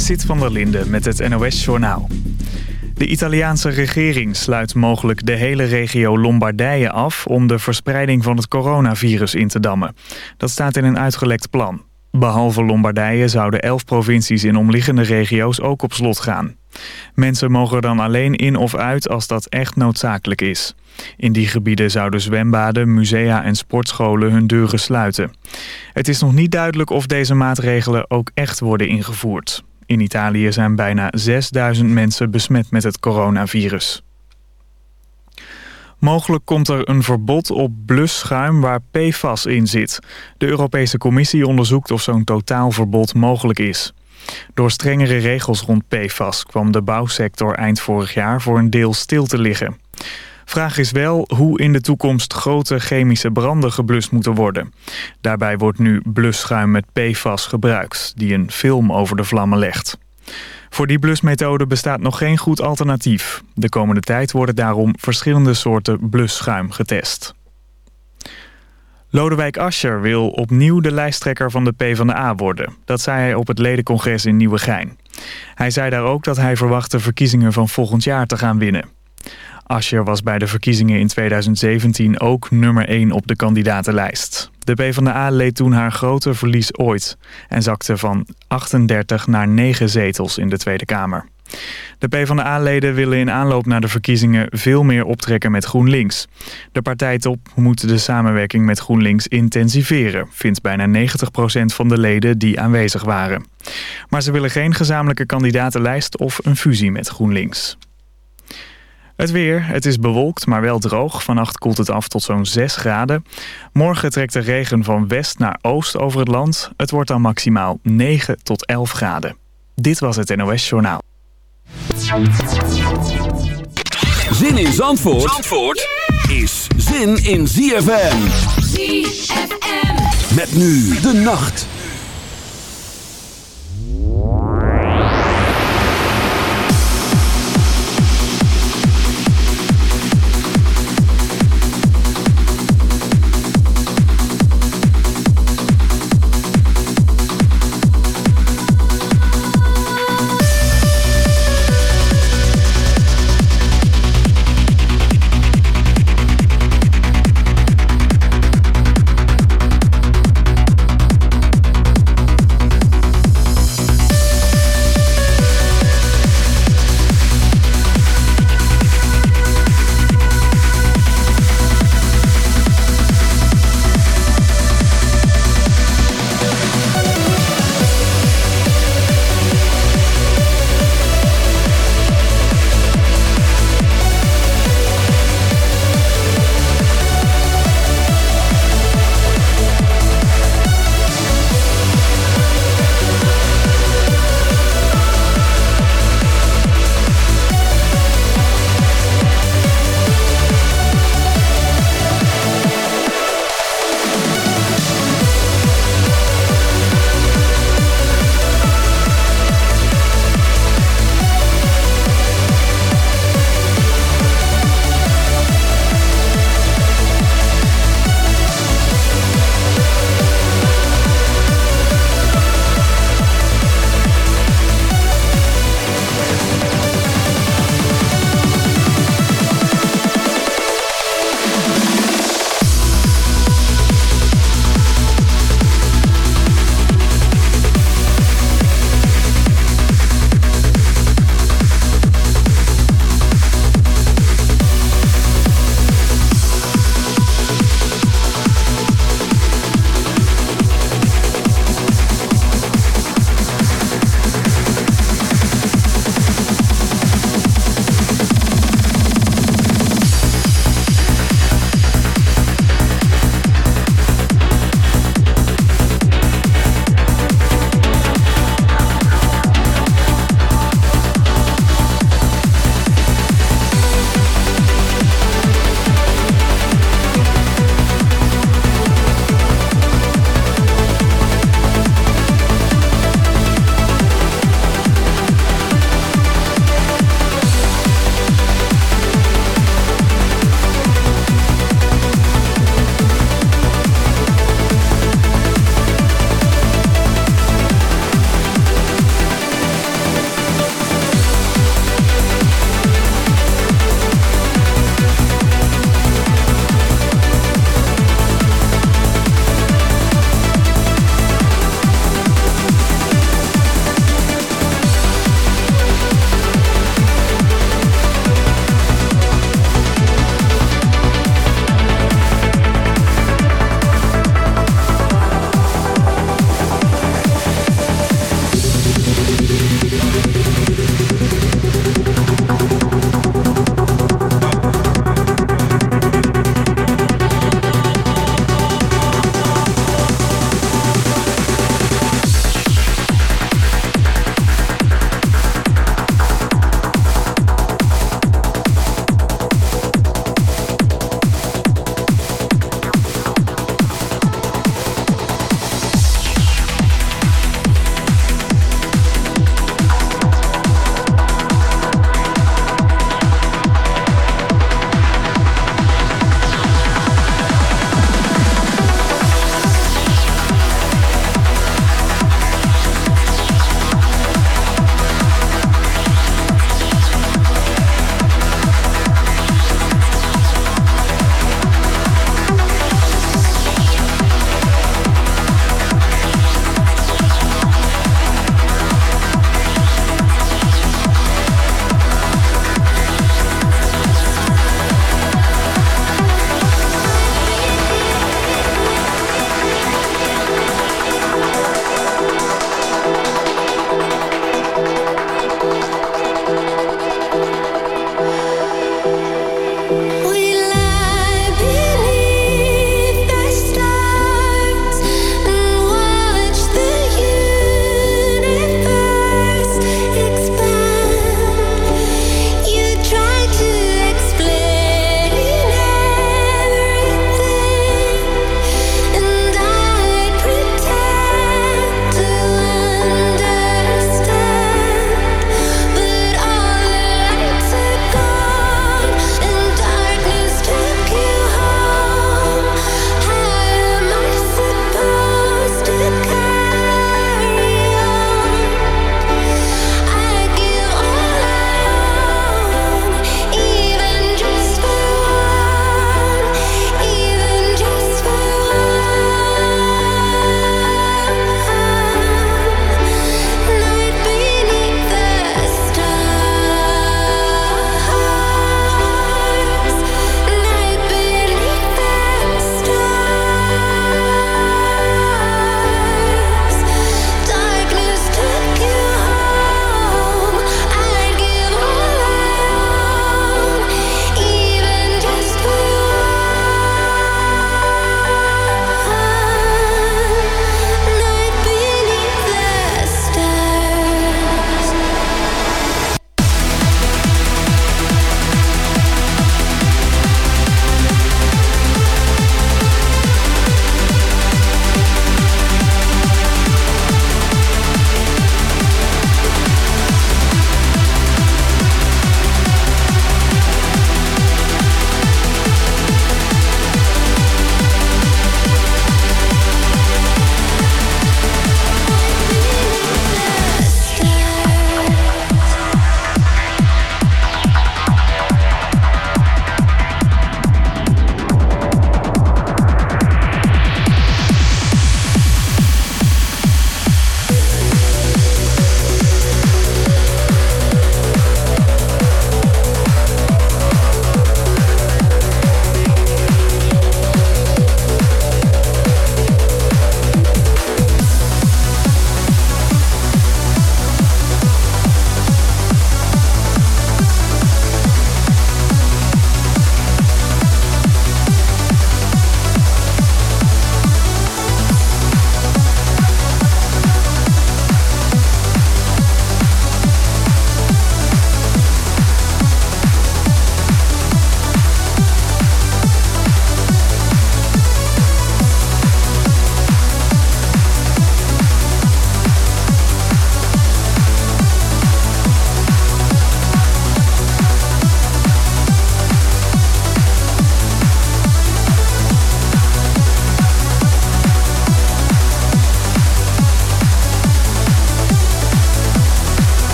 Zit van der Linde met het NOS-journaal. De Italiaanse regering sluit mogelijk de hele regio Lombardije af... om de verspreiding van het coronavirus in te dammen. Dat staat in een uitgelekt plan. Behalve Lombardije zouden elf provincies in omliggende regio's ook op slot gaan. Mensen mogen dan alleen in of uit als dat echt noodzakelijk is. In die gebieden zouden zwembaden, musea en sportscholen hun deuren sluiten. Het is nog niet duidelijk of deze maatregelen ook echt worden ingevoerd. In Italië zijn bijna 6000 mensen besmet met het coronavirus. Mogelijk komt er een verbod op blusschuim waar PFAS in zit. De Europese Commissie onderzoekt of zo'n totaalverbod mogelijk is. Door strengere regels rond PFAS kwam de bouwsector eind vorig jaar voor een deel stil te liggen. Vraag is wel hoe in de toekomst grote chemische branden geblust moeten worden. Daarbij wordt nu blusschuim met PFAS gebruikt, die een film over de vlammen legt. Voor die blusmethode bestaat nog geen goed alternatief. De komende tijd worden daarom verschillende soorten blusschuim getest. Lodewijk Asscher wil opnieuw de lijsttrekker van de PvdA worden. Dat zei hij op het ledencongres in Nieuwegein. Hij zei daar ook dat hij verwacht de verkiezingen van volgend jaar te gaan winnen. Asscher was bij de verkiezingen in 2017 ook nummer 1 op de kandidatenlijst. De PvdA leed toen haar grote verlies ooit en zakte van 38 naar 9 zetels in de Tweede Kamer. De PvdA-leden willen in aanloop naar de verkiezingen veel meer optrekken met GroenLinks. De partijtop moet de samenwerking met GroenLinks intensiveren, vindt bijna 90% van de leden die aanwezig waren. Maar ze willen geen gezamenlijke kandidatenlijst of een fusie met GroenLinks. Het weer. Het is bewolkt, maar wel droog. Vannacht koelt het af tot zo'n 6 graden. Morgen trekt de regen van west naar oost over het land. Het wordt dan maximaal 9 tot 11 graden. Dit was het NOS Journaal. Zin in Zandvoort, Zandvoort is zin in ZFM. ZFM. Met nu de nacht.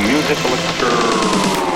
musical exper-